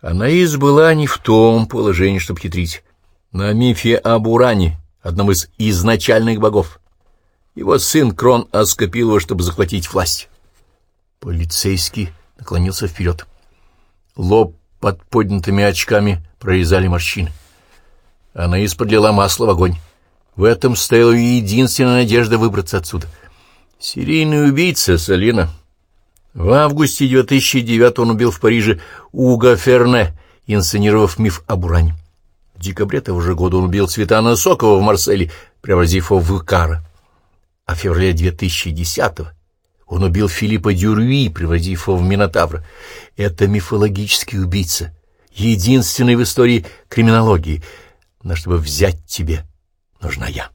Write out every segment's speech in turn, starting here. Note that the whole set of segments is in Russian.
Анаис была не в том положении, чтобы хитрить. На мифе об Уране, одном из изначальных богов. Его сын Крон оскопил его, чтобы захватить власть. Полицейский наклонился вперед. Лоб под поднятыми очками прорезали морщины. Анаис подлила масло в огонь. В этом стояла единственная надежда выбраться отсюда. Серийный убийца Салина. В августе 2009 он убил в Париже Уга Ферне, инсценировав миф об уране. В декабре того же года он убил Светана Сокова в Марселе, преобразив его в Икара. А в феврале 2010 он убил Филиппа Дюрюи, превратив его в Минотавра. Это мифологический убийца, единственный в истории криминологии. Но чтобы взять тебе, нужна я.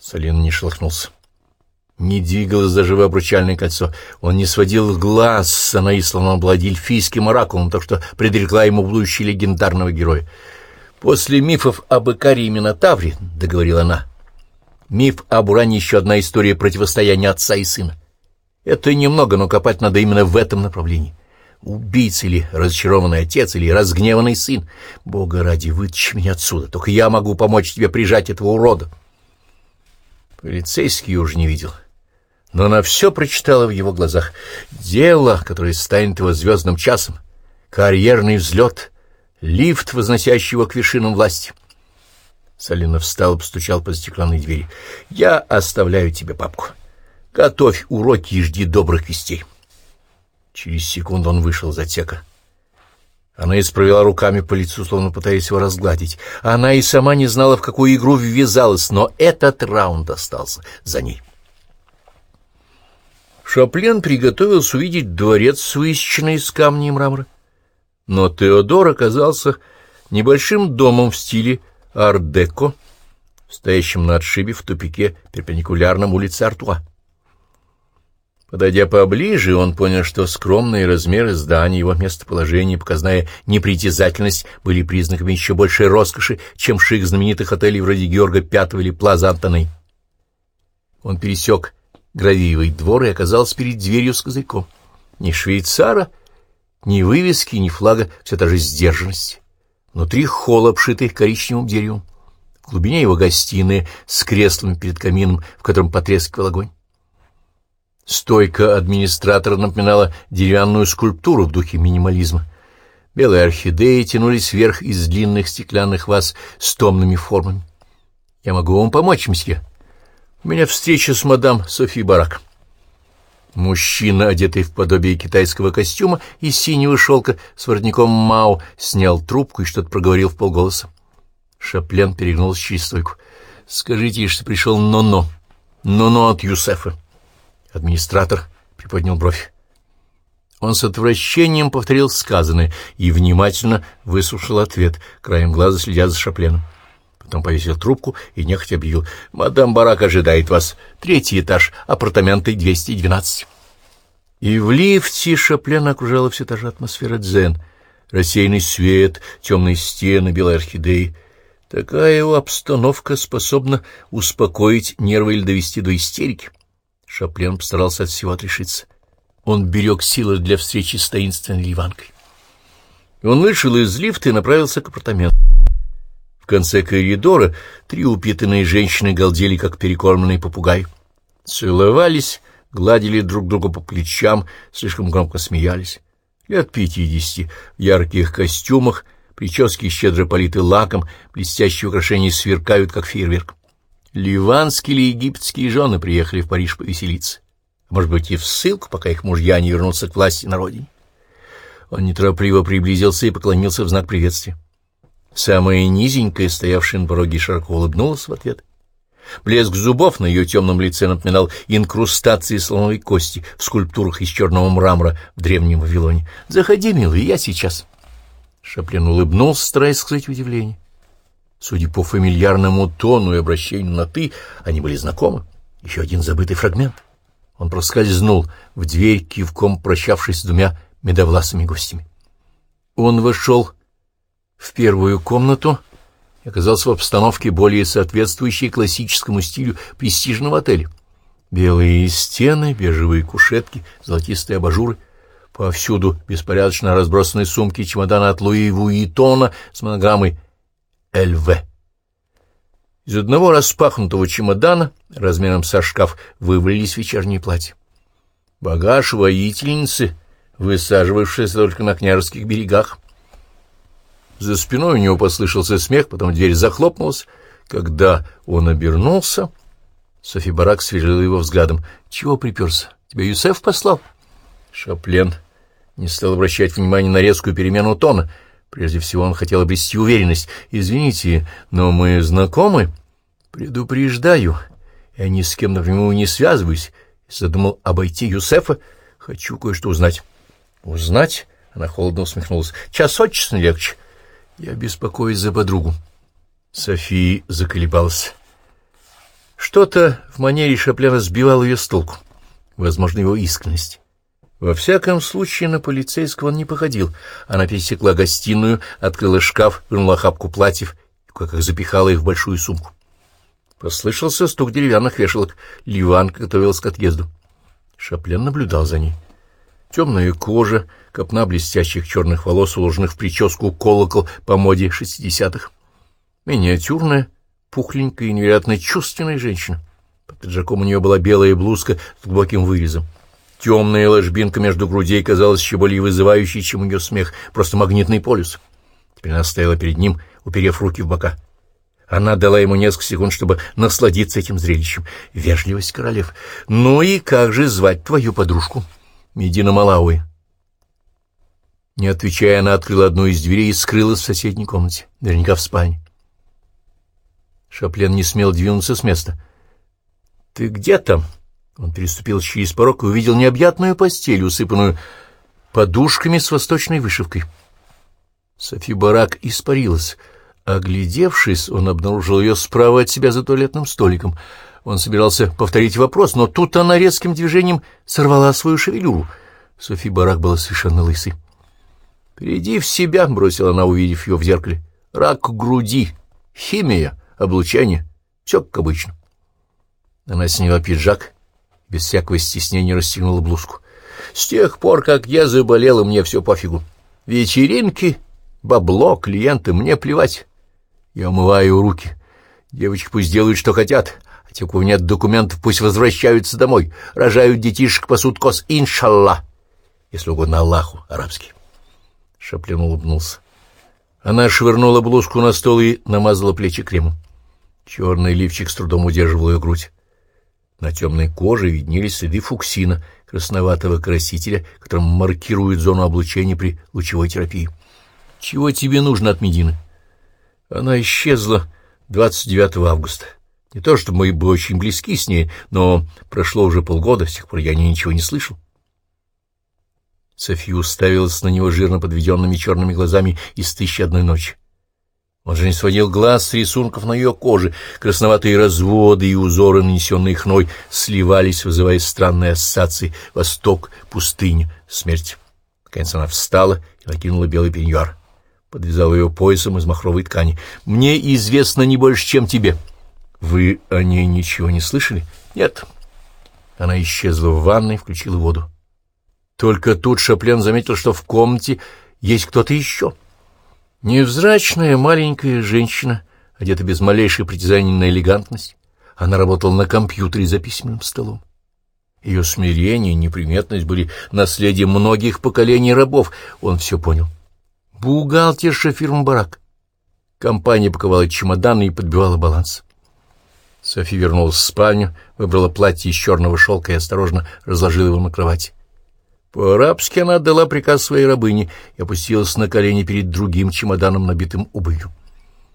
Салин не шелохнулся. Не двигалось даже обручальное кольцо. Он не сводил глаз с Анаи, словно был эльфийским оракулом, так что предрекла ему будущее легендарного героя. «После мифов об Икаре и Минотавре», — договорила она, — «миф об Уране еще одна история противостояния отца и сына. Это немного, но копать надо именно в этом направлении. Убийца или разочарованный отец, или разгневанный сын. Бога ради, вытащи меня отсюда, только я могу помочь тебе прижать этого урода». Полицейский уже не видел но она все прочитала в его глазах. Дело, которое станет его звездным часом, карьерный взлет, лифт, возносящий его к вершинам власти. Салина встал и постучал по стеклянной двери. «Я оставляю тебе папку. Готовь уроки и жди добрых вестей». Через секунду он вышел из отсека. Она исправила руками по лицу, словно пытаясь его разгладить. Она и сама не знала, в какую игру ввязалась, но этот раунд остался за ней. Шаплен приготовился увидеть дворец, высеченный из камня и мрамора. Но Теодор оказался небольшим домом в стиле ар-деко, стоящим на отшибе в тупике, перпендикулярном улице Артуа. Подойдя поближе, он понял, что скромные размеры здания, его местоположение, показная непритязательность были признаками еще большей роскоши, чем шик знаменитых отелей вроде Георга V или Плаза Антоной. Он пересек гравиевый двор и оказался перед дверью с козырьком. Ни швейцара, ни вывески, ни флага, все та же сдержанность. Внутри холл, обшитый коричневым деревом. В глубине его гостиная с креслами перед камином, в котором потрескивал огонь. Стойка администратора напоминала деревянную скульптуру в духе минимализма. Белые орхидеи тянулись вверх из длинных стеклянных ваз с томными формами. — Я могу вам помочь, мсье? Меня встреча с мадам Софи Барак. Мужчина, одетый в подобие китайского костюма из синего шелка с воротником Мао, снял трубку и что-то проговорил в полголоса. Шаплен перегнулся через стойку. — Скажите, что пришел Но-Но. Но-Но от Юсефа. Администратор приподнял бровь. Он с отвращением повторил сказанное и внимательно выслушал ответ, краем глаза следя за Шапленом. Потом повесил трубку и нехотя объявил. «Мадам Барак ожидает вас. Третий этаж, апартаменты 212». И в лифте Шаплен окружала все та же атмосфера дзен. Рассеянный свет, темные стены, белые орхидеи. Такая его обстановка способна успокоить нервы или довести до истерики. Шаплен постарался от всего отрешиться. Он берег силы для встречи с таинственной ливанкой. Он вышел из лифта и направился к апартаменту. В конце коридора три упитанные женщины галдели, как перекормленный попугай. Целовались, гладили друг друга по плечам, слишком громко смеялись. Лет пятидесяти, в ярких костюмах, прически щедро политы лаком, блестящие украшения сверкают, как фейерверк. Ливанские или египетские жены приехали в Париж повеселиться. Может быть, и в ссылку, пока их мужья не вернутся к власти на родине. Он неторопливо приблизился и поклонился в знак приветствия. Самая низенькая, стоявшая на пороге, широко улыбнулась в ответ. Блеск зубов на ее темном лице напоминал инкрустации слоновой кости в скульптурах из черного мрамора в древнем Вавилоне. «Заходи, милый, я сейчас». Шаплин улыбнулся, стараясь скрыть удивление. Судя по фамильярному тону и обращению на «ты», они были знакомы. Еще один забытый фрагмент. Он проскользнул в дверь, кивком прощавшись с двумя медовласыми гостями. Он вошел в первую комнату и оказался в обстановке, более соответствующей классическому стилю престижного отеля. Белые стены, бежевые кушетки, золотистые абажуры. Повсюду беспорядочно разбросаны сумки чемодана от Луи Вуитона с монограммой «ЛВ». Из одного распахнутого чемодана, размером со шкаф, вывалились вечерние платья. Багаж воительницы, высаживавшаяся только на княжеских берегах. За спиной у него послышался смех, потом дверь захлопнулась. Когда он обернулся, Софи Барак сверлила его взглядом. — Чего приперся? Тебя Юсеф послал? Шаплен не стал обращать внимания на резкую перемену тона. Прежде всего он хотел обрести уверенность. «Извините, но мы знакомы?» «Предупреждаю. Я ни с кем напрямую не связываюсь. Задумал обойти Юсефа. Хочу кое-что узнать». «Узнать?» — она холодно усмехнулась. «Час от часу легче. Я беспокоюсь за подругу». София заколебалась. Что-то в манере Шаплена сбивало ее с толку. Возможно, его искренность. Во всяком случае, на полицейского он не походил. Она пересекла гостиную, открыла шкаф, вынула хапку платьев и как их запихала их в большую сумку. Послышался стук деревянных вешалок. Ливан готовился к отъезду. Шаплен наблюдал за ней. Темная кожа, копна блестящих черных волос, уложенных в прическу колокол по моде шестидесятых. Миниатюрная, пухленькая и невероятно чувственная женщина. Под пиджаком у нее была белая блузка с глубоким вырезом. Темная ложбинка между грудей казалась еще более вызывающей, чем ее смех, просто магнитный полюс. Теперь она стояла перед ним, уперев руки в бока. Она дала ему несколько секунд, чтобы насладиться этим зрелищем. Вежливость королев. «Ну и как же звать твою подружку?» «Медина Малауи». Не отвечая, она открыла одну из дверей и скрылась в соседней комнате, наверняка в спальне. Шаплен не смел двинуться с места. «Ты где там?» Он переступил через порог и увидел необъятную постель, усыпанную подушками с восточной вышивкой. Софи Барак испарилась. Оглядевшись, он обнаружил ее справа от себя за туалетным столиком. Он собирался повторить вопрос, но тут она резким движением сорвала свою шевелюру. Софи Барак была совершенно лысой. «Приди в себя», — бросила она, увидев ее в зеркале. «Рак груди, химия, облучение, все как обычно». Она сняла пиджак без всякого стеснения расстегнула блузку. С тех пор, как я заболела, мне все пофигу. Вечеринки, бабло, клиенты, мне плевать. Я умываю руки. Девочки пусть делают, что хотят, а те, у кого нет документов, пусть возвращаются домой, рожают детишек, пасут коз, иншаллах, если угодно Аллаху, арабский. Шаплин улыбнулся. Она швырнула блузку на стол и намазала плечи кремом. Черный лифчик с трудом удерживал ее грудь. На темной коже виднелись следы фуксина, красноватого красителя, которым маркируют зону облучения при лучевой терапии. «Чего тебе нужно от Медины?» Она исчезла 29 августа. Не то чтобы мы были очень близки с ней, но прошло уже полгода, с тех пор я ничего не слышал. София уставилась на него жирно подведенными черными глазами из «Тысячи одной ночи». Он же не сводил глаз с рисунков на ее коже. Красноватые разводы и узоры, нанесенные хной, сливались, вызывая странные ассоциации. Восток, пустыня, смерть. Наконец она встала и накинула белый пеньюар. Подвязала ее поясом из махровой ткани. «Мне известно не больше, чем тебе». «Вы о ней ничего не слышали?» «Нет». Она исчезла в ванной, включила воду. Только тут Шаплен заметил, что в комнате есть кто-то еще. Невзрачная маленькая женщина, одета без малейшей притязания на элегантность, она работала на компьютере за письменным столом. Ее смирение и неприметность были наследием многих поколений рабов, он все понял. Бухгалтерша фирмы «Барак». Компания паковала чемоданы и подбивала баланс. Софи вернулась в спальню, выбрала платье из черного шелка и осторожно разложила его на кровати. По-арабски она отдала приказ своей рабыне и опустилась на колени перед другим чемоданом, набитым убылью.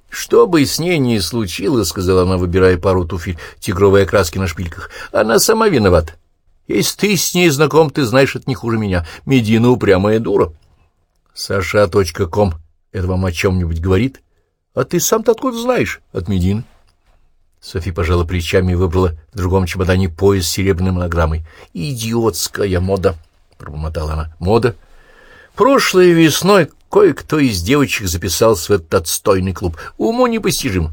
«Что бы с ней ни случилось, — сказала она, выбирая пару туфель тигровой окраски на шпильках, — она сама виновата. Если ты с ней знаком, ты знаешь это не хуже меня. Медина упрямая дура». «Саша.ком это вам о чем-нибудь говорит? А ты сам-то откуда знаешь? От Медины». Софи пожала плечами и выбрала в другом чемодане пояс с серебряной монограммой. «Идиотская мода!» — пробормотала она. — Мода. Прошлой весной кое-кто из девочек записался в этот отстойный клуб. Уму непостижимо.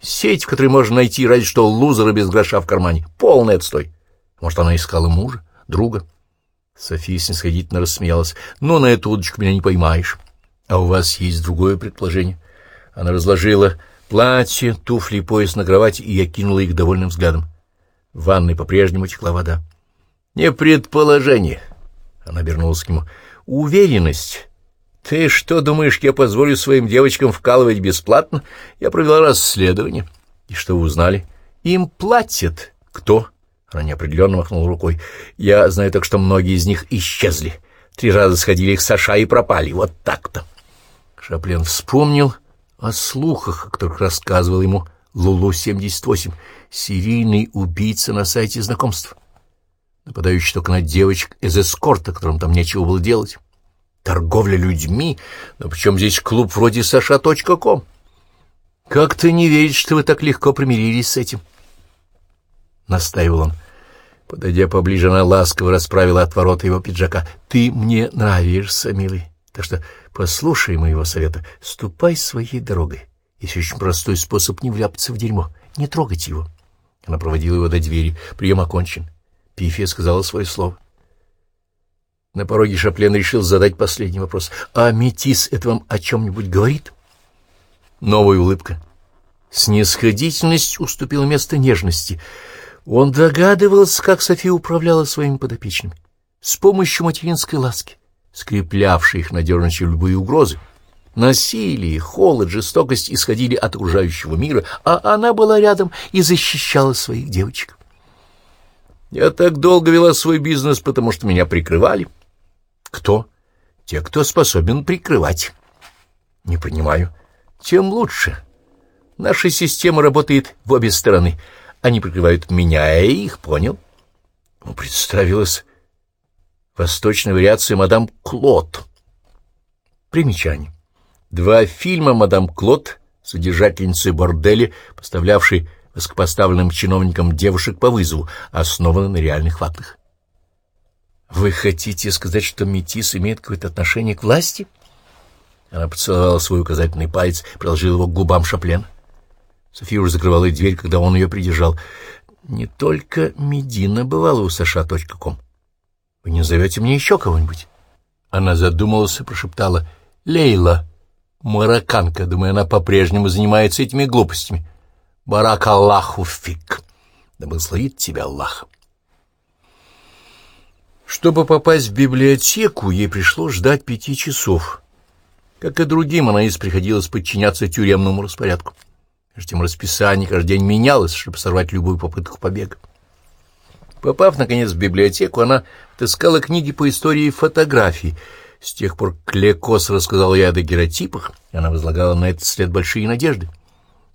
Сеть, в которой можно найти разве что лузера без гроша в кармане. Полный отстой. Может, она искала мужа, друга. София снисходительно рассмеялась. «Но на эту удочку меня не поймаешь. А у вас есть другое предположение?» Она разложила платье, туфли и пояс на кровати и окинула их довольным взглядом. В ванной по-прежнему текла вода. «Не предположение!» Она обернулась к нему. «Уверенность. Ты что, думаешь, я позволю своим девочкам вкалывать бесплатно? Я провела расследование. И что вы узнали? Им платят. Кто?» Она неопределенно махнула рукой. «Я знаю так, что многие из них исчезли. Три раза сходили их Саша и пропали. Вот так-то». Шаплен вспомнил о слухах, о которых рассказывал ему Лулу-78, серийный убийца на сайте знакомств, нападающий только на девочек из эскорта, которым там нечего было делать. Торговля людьми? Но причем здесь клуб вроде саша.ком? Как-то не верить, что вы так легко примирились с этим. —— настаивал он. Подойдя поближе, она ласково расправила отвороты его пиджака. — Ты мне нравишься, милый, так что послушай моего совета. Ступай своей дорогой. Есть очень простой способ не вляпаться в дерьмо. Не трогать его. Она проводила его до двери. Прием окончен. Пифия сказала свое слово. На пороге Шаплен решил задать последний вопрос. «А метис это вам о чем-нибудь говорит?» Новая улыбка. Снисходительность уступила место нежности — он догадывался, как София управляла своими подопечными, с помощью материнской ласки, скреплявшей их надежностью любые угрозы. Насилие, холод, жестокость исходили от окружающего мира, а она была рядом и защищала своих девочек. Я так долго вела свой бизнес, потому что меня прикрывали. Кто? Те, кто способен прикрывать. Не понимаю. Тем лучше. Наша система работает в обе стороны — они прикрывают меня, я их, понял? Ну, представилась восточная вариация «Мадам Клод». Примечание. Два фильма «Мадам Клод», содержательницы борделя, поставлявшей высокопоставленным чиновникам девушек по вызову, основаны на реальных фактах. «Вы хотите сказать, что метис имеет какое-то отношение к власти?» Она поцеловала свой указательный палец, приложила его к губам Шаплена. София уже закрывала дверь, когда он ее придержал. «Не только Медина бывала у Саша.ком. Вы не зовете мне еще кого-нибудь?» Она задумалась и прошептала. «Лейла, марокканка. Думаю, она по-прежнему занимается этими глупостями. Барак Аллаху фиг. Да благословит тебя Аллах». Чтобы попасть в библиотеку, ей пришлось ждать пяти часов. Как и другим, она из приходилось подчиняться тюремному распорядку. Между тем расписание каждый день менялось, чтобы сорвать любую попытку побега. Попав, наконец, в библиотеку, она таскала книги по истории фотографий. С тех пор Клекос рассказал ей о дагеротипах, и она возлагала на этот след большие надежды.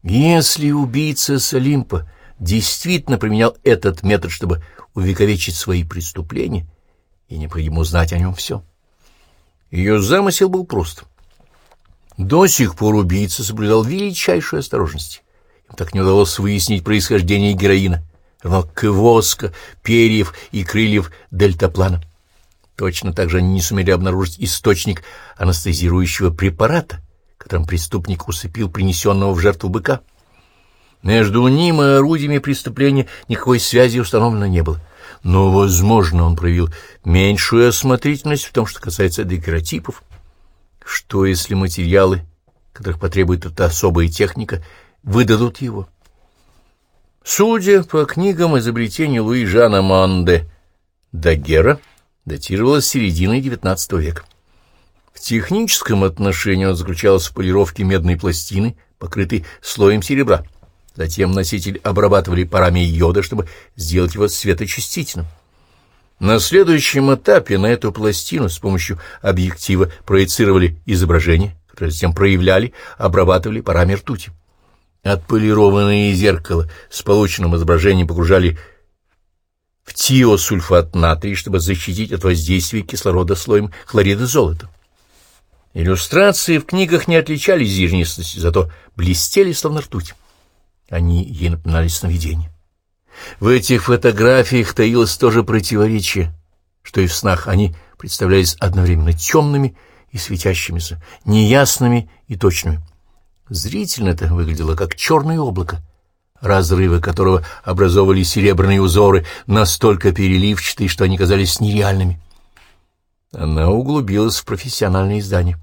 Если убийца Салимпа действительно применял этот метод, чтобы увековечить свои преступления, и необходимо узнать о нем все. Ее замысел был прост. До сих пор убийца соблюдал величайшую осторожность. Им так не удалось выяснить происхождение героина, равно воска, перьев и крыльев дельтаплана. Точно так же они не сумели обнаружить источник анестезирующего препарата, которым преступник усыпил принесенного в жертву быка. Между ним и орудиями преступления никакой связи установлено не было. Но, возможно, он проявил меньшую осмотрительность в том, что касается декоратипов. Что, если материалы, которых потребует эта особая техника, выдадут его? Судя по книгам изобретения Луи Жана Манде Дагера, датировалось серединой XIX века. В техническом отношении он заключался в полировке медной пластины, покрытой слоем серебра. Затем носитель обрабатывали парами йода, чтобы сделать его светочувствительным. На следующем этапе на эту пластину с помощью объектива проецировали изображение, которое затем проявляли, обрабатывали парами ртути. Отполированное зеркало с полученным изображением погружали в тиосульфат натрия, чтобы защитить от воздействия кислорода слоем хлорида золота. Иллюстрации в книгах не отличались зижнистостью, зато блестели, словно ртуть. Они ей напоминали сновидения. В этих фотографиях таилось тоже противоречие, что и в снах они представлялись одновременно темными и светящимися, неясными и точными. Зрительно это выглядело как черное облако, разрывы которого образовывали серебряные узоры, настолько переливчатые, что они казались нереальными. Она углубилась в профессиональные издания.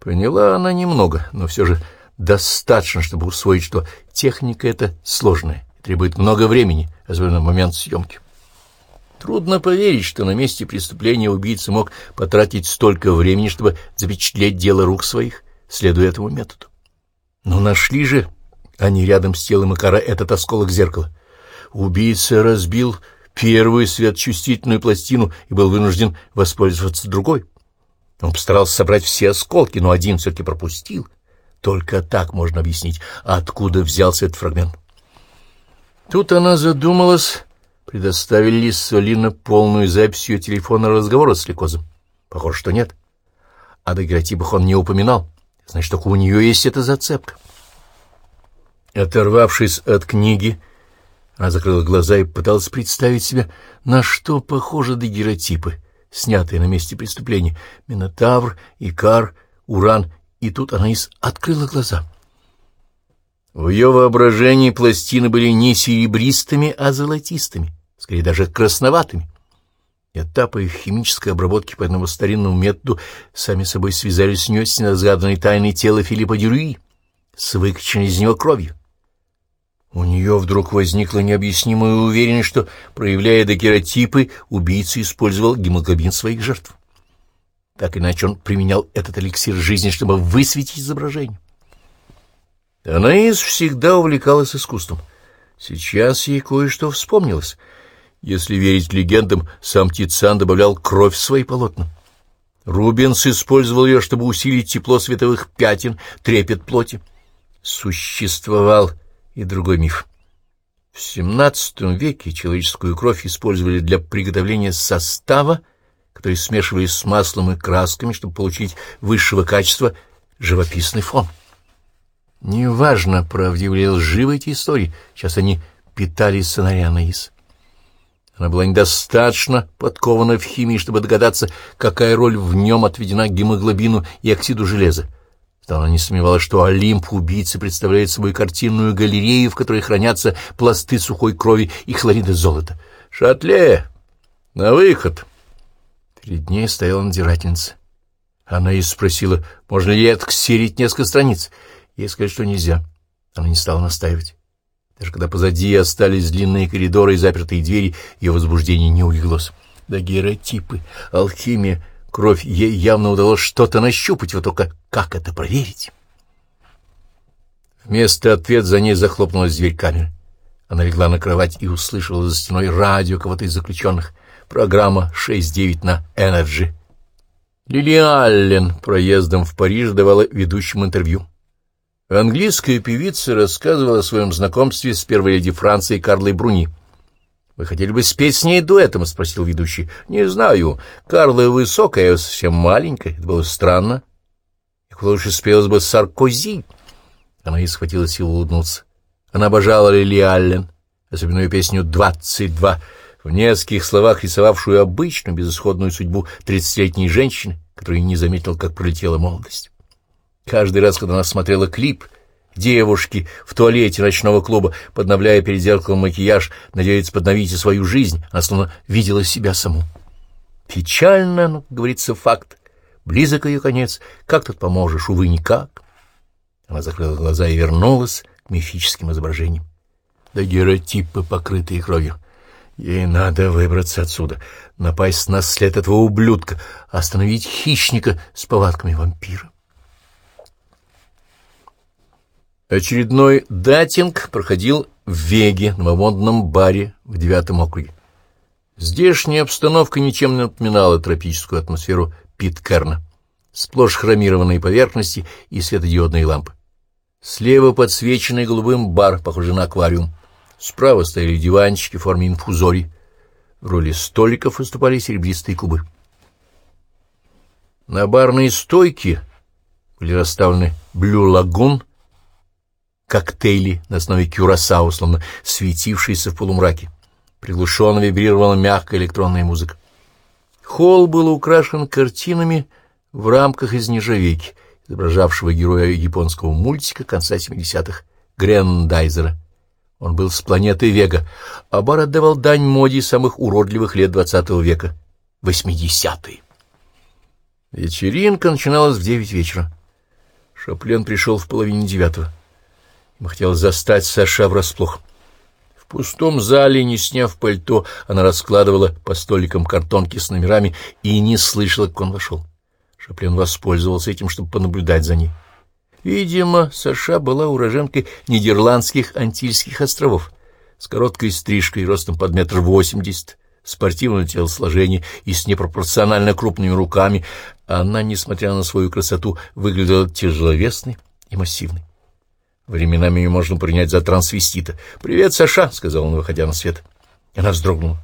Поняла она немного, но все же достаточно, чтобы усвоить, что техника эта сложная, требует много времени, особенно в момент съемки. Трудно поверить, что на месте преступления убийца мог потратить столько времени, чтобы запечатлеть дело рук своих, следуя этому методу. Но нашли же они рядом с телом Икара этот осколок зеркала. Убийца разбил первую светочувствительную пластину и был вынужден воспользоваться другой. Он постарался собрать все осколки, но один все-таки пропустил. Только так можно объяснить, откуда взялся этот фрагмент. Тут она задумалась, предоставили ли Солина полную запись ее телефонного разговора с Ликозом. Похоже, что нет. О дагеротипах он не упоминал. Значит, только у нее есть эта зацепка. Оторвавшись от книги, она закрыла глаза и пыталась представить себе, на что похожи дагеротипы, снятые на месте преступления. Минотавр, Икар, Уран. И тут она и открыла глаза. В ее воображении пластины были не серебристыми, а золотистыми, скорее даже красноватыми. Этапы их химической обработки по одному старинному методу сами собой связались с нее с неразгаданной тайной тела Филиппа Дюрюи, с выкачанной из него кровью. У нее вдруг возникла необъяснимая уверенность, что, проявляя дагеротипы, убийца использовал гемоглобин своих жертв. Так иначе он применял этот эликсир жизни, чтобы высветить изображение. Анаис всегда увлекалась искусством. Сейчас ей кое-что вспомнилось. Если верить легендам, сам Тициан добавлял кровь в свои полотна. Рубенс использовал ее, чтобы усилить тепло световых пятен, трепет плоти. Существовал и другой миф. В XVII веке человеческую кровь использовали для приготовления состава, который смешивали с маслом и красками, чтобы получить высшего качества живописный фон. Неважно, правдивы или лживы эти истории, сейчас они питали сценарий Анаис. Она была недостаточно подкована в химии, чтобы догадаться, какая роль в нем отведена гемоглобину и оксиду железа. Она не сомневалась, что Олимп убийцы представляет собой картинную галерею, в которой хранятся пласты сухой крови и хлорида золота. «Шатле! На выход!» Перед ней стояла надзирательница. Она и спросила, можно ли отксерить несколько страниц. Ей сказали, что нельзя. Она не стала настаивать. Даже когда позади остались длинные коридоры и запертые двери, ее возбуждение не улеглось. Да геротипы, алхимия, Кровь ей явно удалось что-то нащупать, вот только как это проверить? Вместо ответа за ней захлопнулась дверь камеры. Она легла на кровать и услышала за стеной радио кого-то из заключенных. Программа 6-9 на Energy. Лили Аллен проездом в Париж давала ведущему интервью. Английская певица рассказывала о своем знакомстве с первой леди Франции Карлой Бруни. Вы хотели бы спеть с ней дуэтом? — спросил ведущий. — Не знаю. Карла высокая, совсем маленькая. Это было странно. Куда лучше спелась бы Саркози. Она и схватила силу улыбнуться. Она обожала Лили Аллен, особенно ее песню «Двадцать два», в нескольких словах рисовавшую обычную безысходную судьбу тридцатилетней женщины, которая не заметила, как пролетела молодость. Каждый раз, когда она смотрела клип — Девушки в туалете ночного клуба, подновляя перед зеркалом макияж, надеются подновить и свою жизнь, она словно видела себя саму. Печально, ну, говорится, факт. Близок ее конец. Как тут поможешь? Увы, никак. Она закрыла глаза и вернулась к мифическим изображениям. Да геротипы, покрытые кровью. Ей надо выбраться отсюда, напасть на след этого ублюдка, остановить хищника с повадками вампира. Очередной датинг проходил в Веге, на модном баре в девятом округе. Здешняя обстановка ничем не напоминала тропическую атмосферу Питкерна. Сплошь хромированные поверхности и светодиодные лампы. Слева подсвеченный голубым бар, похожий на аквариум. Справа стояли диванчики в форме инфузорий. В роли столиков выступали серебристые кубы. На барной стойке были расставлены блю лагун, коктейли на основе кюрасао, словно светившиеся в полумраке. Приглушенно вибрировала мягкая электронная музыка. Холл был украшен картинами в рамках из нержавейки, изображавшего героя японского мультика конца 70-х Грендайзера. Он был с планеты Вега, а бар отдавал дань моде самых уродливых лет XX века — 80-е. Вечеринка начиналась в девять вечера. Шаплен пришел в половине девятого. Ему хотелось застать Саша врасплох. В пустом зале, не сняв пальто, она раскладывала по столикам картонки с номерами и не слышала, как он вошел. Шаплен воспользовался этим, чтобы понаблюдать за ней. Видимо, Саша была уроженкой Нидерландских Антильских островов, с короткой стрижкой, ростом под метр восемьдесят, спортивное телосложение и с непропорционально крупными руками, она, несмотря на свою красоту, выглядела тяжеловесной и массивной. Временами ее можно принять за трансвестита. «Привет, Саша!» — сказал он, выходя на свет. Она вздрогнула.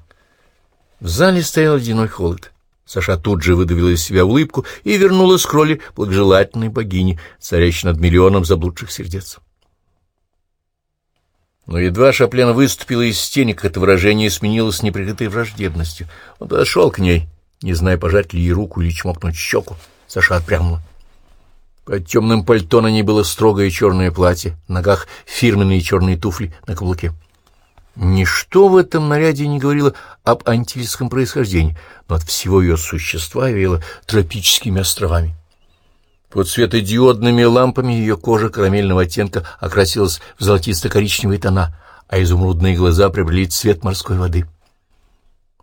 В зале стоял ледяной холод. Саша тут же выдавила из себя улыбку и вернулась к роли благожелательной богини, царящей над миллионом заблудших сердец. Но едва Шаплен выступила из тени, как это выражение сменилось неприкрытой враждебностью. Он подошел к ней, не зная, пожать ли ей руку или чмокнуть щеку. Саша отпрянула. Под темным пальто на ней было строгое черное платье, в ногах фирменные черные туфли на каблуке. Ничто в этом наряде не говорило об антильском происхождении, но от всего ее существа веяло тропическими островами. Под светодиодными лампами ее кожа карамельного оттенка окрасилась в золотисто-коричневые тона, а изумрудные глаза приобрели цвет морской воды.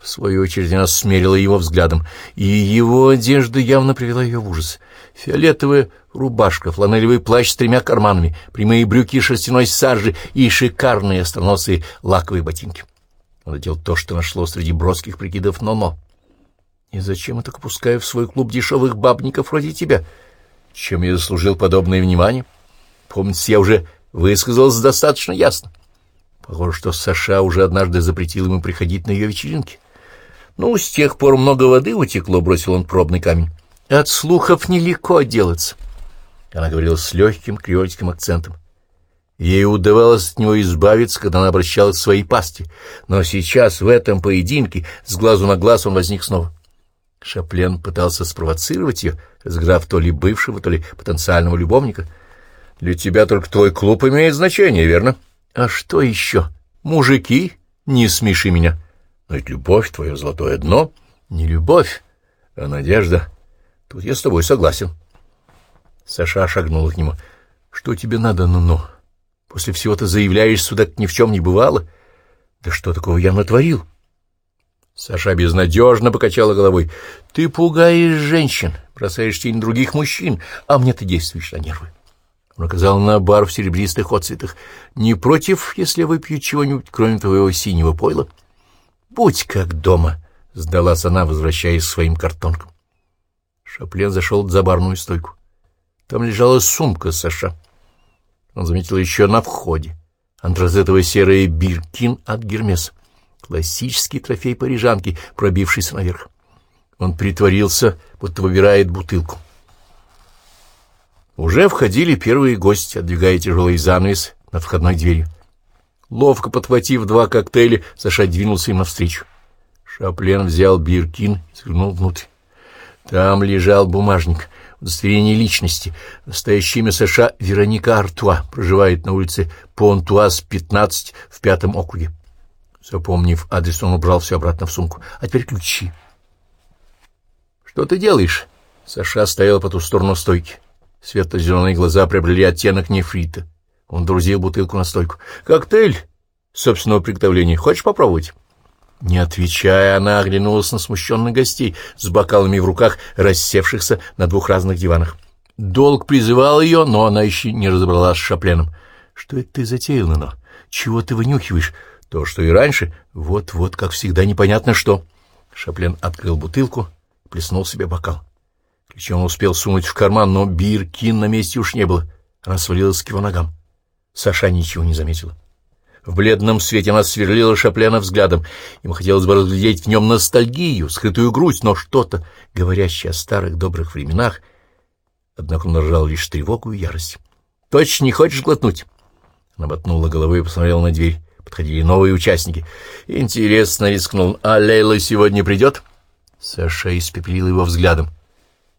В свою очередь она смерила его взглядом, и его одежда явно привела ее в ужас. Фиолетовая рубашка, фланелевый плащ с тремя карманами, прямые брюки шерстяной сажи и шикарные остроносые лаковые ботинки. Он надел то, что нашло среди броских прикидов но-но. И зачем я так пускаю в свой клуб дешевых бабников вроде тебя? Чем я заслужил подобное внимание? Помните, я уже высказался достаточно ясно. Похоже, что Саша уже однажды запретил ему приходить на ее вечеринки. Ну, с тех пор много воды утекло, бросил он пробный камень. От слухов нелегко отделаться. Она говорила с легким креольским акцентом. Ей удавалось от него избавиться, когда она обращалась к своей пасти, но сейчас, в этом поединке, с глазу на глаз он возник снова. Шаплен пытался спровоцировать ее, разыграв то ли бывшего, то ли потенциального любовника. «Для тебя только твой клуб имеет значение, верно?» «А что еще? Мужики? Не смеши меня!» «Но ведь любовь — твое золотое дно. Не любовь, а надежда. Тут я с тобой согласен». Саша шагнула к нему. «Что тебе надо, ну-ну? После всего ты заявляешь сюда, как ни в чем не бывало? Да что такого я натворил?» Саша безнадежно покачала головой. «Ты пугаешь женщин, бросаешь тень других мужчин, а мне ты действуешь на нервы». Он указал на бар в серебристых отцветах. «Не против, если выпью чего-нибудь, кроме твоего синего пойла?» «Будь как дома», — сдалась она, возвращаясь к своим картонкам. Шаплен зашел за барную стойку. Там лежала сумка Саша. Он заметил еще на входе. Антрацитовая серая биркин от Гермеса. Классический трофей парижанки, пробившийся наверх. Он притворился, будто выбирает бутылку. Уже входили первые гости, отдвигая тяжелый занавес над входной дверью. Ловко подхватив два коктейля, Саша двинулся им навстречу. Шаплен взял биркин и заглянул внутрь. Там лежал бумажник, удостоверение личности. Настоящее имя Саша Вероника Артуа, проживает на улице Понтуаз, 15, в пятом округе. Запомнив адрес, он убрал все обратно в сумку. А теперь ключи. «Что ты делаешь?» Саша стоял по ту сторону стойки. Светло-зеленые глаза приобрели оттенок нефрита. Он друзил бутылку на стойку. «Коктейль собственного приготовления. Хочешь попробовать?» Не отвечая, она оглянулась на смущенных гостей с бокалами в руках, рассевшихся на двух разных диванах. Долг призывал ее, но она еще не разобралась с Шапленом. «Что это ты затеял, Нано? Чего ты вынюхиваешь? То, что и раньше. Вот-вот, как всегда, непонятно что». Шаплен открыл бутылку, плеснул себе бокал. Ключи он успел сунуть в карман, но биркин на месте уж не было. Она свалилась к его ногам. Саша ничего не заметила. В бледном свете она сверлила Шаплена взглядом. Ему хотелось бы разглядеть в нем ностальгию, скрытую грусть, но что-то, говорящее о старых добрых временах. Однако он рожал лишь тревогу и ярость. — Точно не хочешь глотнуть? Она ботнула головой и посмотрела на дверь. Подходили новые участники. Интересно, рискнул. А Лейла сегодня придет? Саша испепелил его взглядом.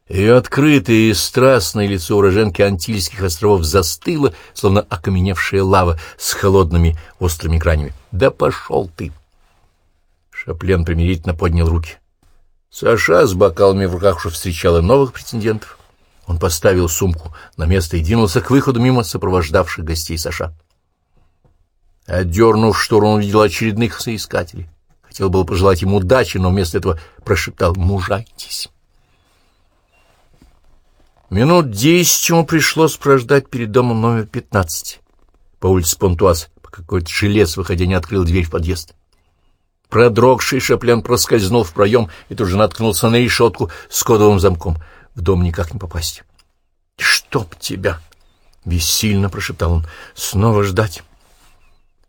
Ее открытое и страстное лицо уроженки Антильских островов застыло, словно окаменевшая лава с холодными острыми гранями. «Да пошел ты!» Шаплен примирительно поднял руки. Саша с бокалами в руках уже встречала новых претендентов. Он поставил сумку на место и двинулся к выходу мимо сопровождавших гостей Саша. Отдернув штору, он увидел очередных соискателей. Хотел было пожелать ему удачи, но вместо этого прошептал «Мужайтесь». Минут десять ему пришлось прождать перед домом номер пятнадцать по улице Понтуаз, пока какой-то жилец, выходя, не открыл дверь в подъезд. Продрогший шаплен проскользнул в проем и тут же наткнулся на решетку с кодовым замком. В дом никак не попасть. «Чтоб тебя!» — бессильно прошептал он. «Снова ждать!»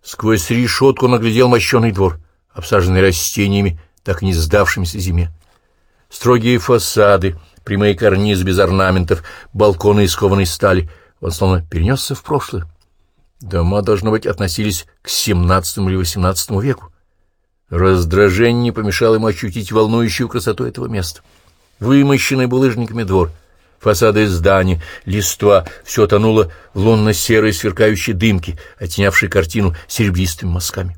Сквозь решетку наглядел мощеный двор, обсаженный растениями, так и не сдавшимися зиме. Строгие фасады, прямые карнизы без орнаментов, балконы из кованой стали. Он словно перенесся в прошлое. Дома, должно быть, относились к XVII или XVIII веку. Раздражение не помешало ему ощутить волнующую красоту этого места. Вымощенный булыжниками двор, фасады зданий, листва — все тонуло в лунно-серой сверкающей дымке, оттенявшей картину серебристыми мазками.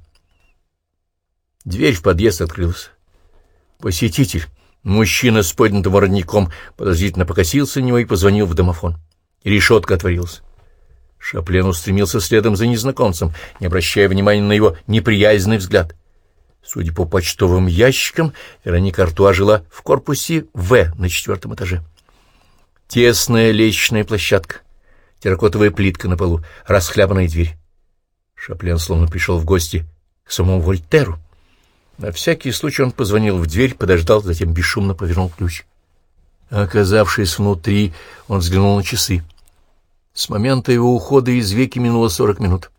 Дверь в подъезд открылась. Посетитель, мужчина с поднятым воротником, подозрительно покосился на него и позвонил в домофон. Решетка отворилась. Шаплен устремился следом за незнакомцем, не обращая внимания на его неприязненный взгляд — Судя по почтовым ящикам, Вероника Артуа жила в корпусе В на четвертом этаже. Тесная лестничная площадка, терракотовая плитка на полу, расхлябанная дверь. Шаплен словно пришел в гости к самому Вольтеру. На всякий случай он позвонил в дверь, подождал, затем бесшумно повернул ключ. Оказавшись внутри, он взглянул на часы. С момента его ухода из веки минуло сорок минут.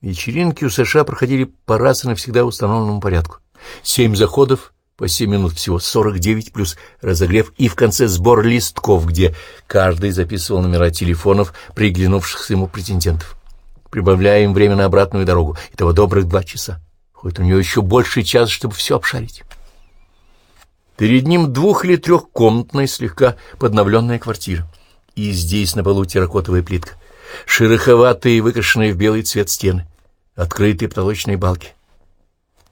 Вечеринки у США проходили по раз и навсегда установленному порядку. Семь заходов по семь минут всего, сорок девять плюс разогрев и в конце сбор листков, где каждый записывал номера телефонов приглянувшихся ему претендентов. Прибавляя им время на обратную дорогу, итого добрых два часа. Хоть у него еще больше час, чтобы все обшарить. Перед ним двух- или трехкомнатная, слегка подновленная квартира. И здесь на полу терракотовая плитка шероховатые, выкрашенные в белый цвет стены, открытые потолочные балки.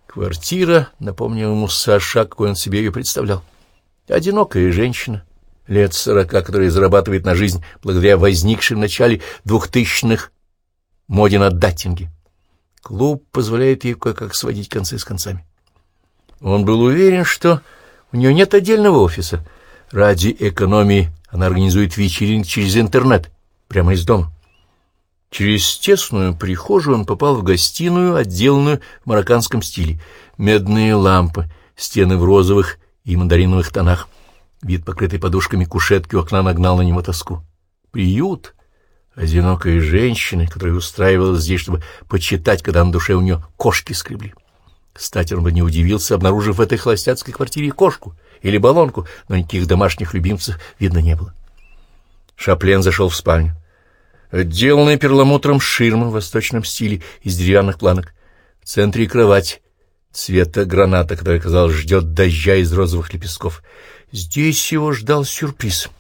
Квартира напомнила ему Саша, какой он себе ее представлял. Одинокая женщина, лет сорока, которая зарабатывает на жизнь благодаря возникшей в начале двухтысячных моде на даттинги. Клуб позволяет ей кое-как сводить концы с концами. Он был уверен, что у нее нет отдельного офиса. Ради экономии она организует вечеринки через интернет, прямо из дома. Через тесную прихожую он попал в гостиную, отделанную в марокканском стиле. Медные лампы, стены в розовых и мандариновых тонах. Вид, покрытый подушками кушетки у окна, нагнал на него тоску. Приют одинокой женщины, которая устраивалась здесь, чтобы почитать, когда на душе у нее кошки скребли. Кстати, он бы не удивился, обнаружив в этой холостяцкой квартире кошку или баллонку, но никаких домашних любимцев видно не было. Шаплен зашел в спальню. Отделанная перламутром ширма в восточном стиле из деревянных планок. В центре кровать цвета граната, которая, казалось, ждет дождя из розовых лепестков. Здесь его ждал сюрприз —